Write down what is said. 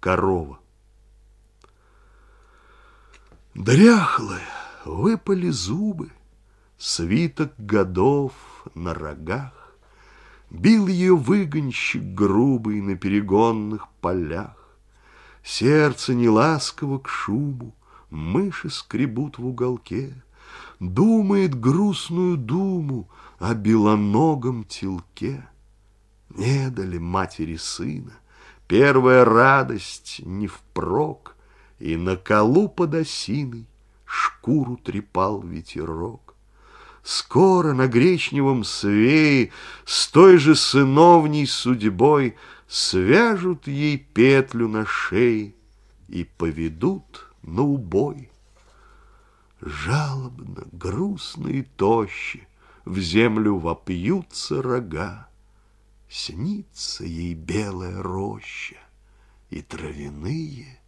корова. Дряхлая, выпали зубы, Свиток годов на рогах. Бил ее выгонщик грубый На перегонных полях. Сердце неласково к шуму, Мыши скребут в уголке, Думает грустную думу О белоногом телке. Не дали матери сына, Первая радость не впрок, И на колу под осиной Шкуру трепал ветерок. Скоро на гречневом свее С той же сыновней судьбой Свяжут ей петлю на шее И поведут на убой. Жалобно, грустно и тоще В землю вопьются рога, Снится ей белая роща И травяные.